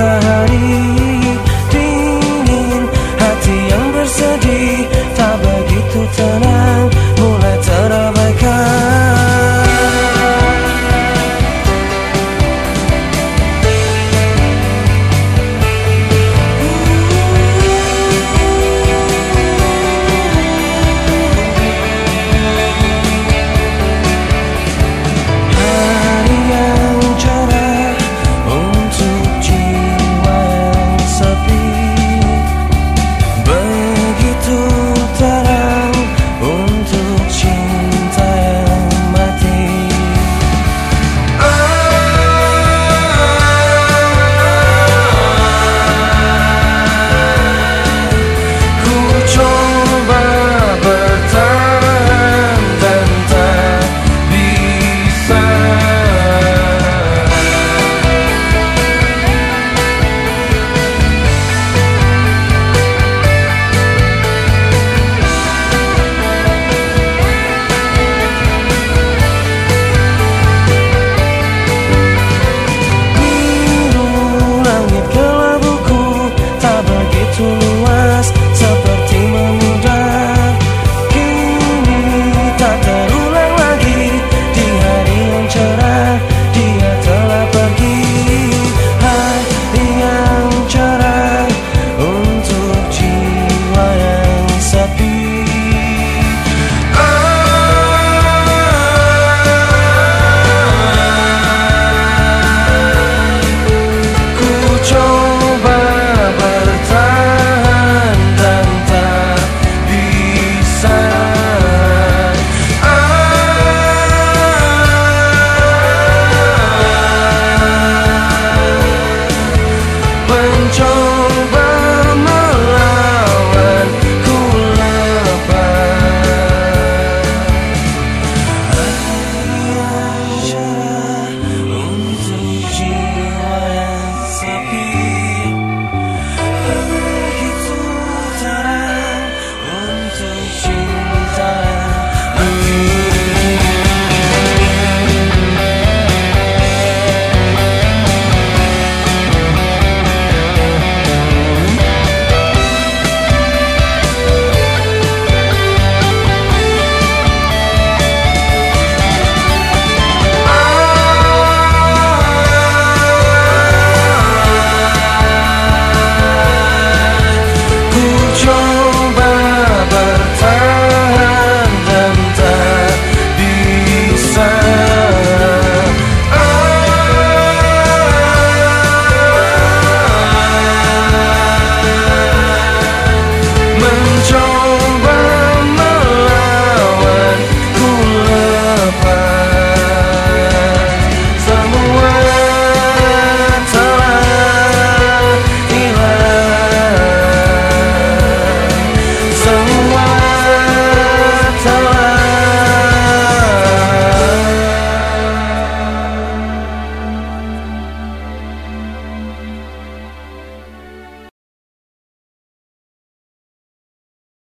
matahari.